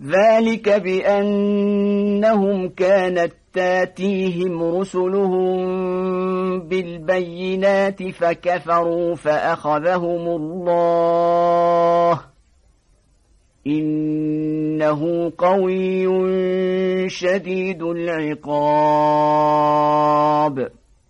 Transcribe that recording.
ذلك بأنهم كانت تاتيهم رسلهم بالبينات فكفروا فأخذهم الله. إنه قوي شديد العقاب.